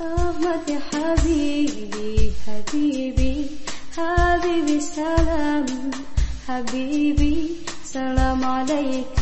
أحمد حبيبي حبيبي حبيبي سلام حبيبي سلام عليك.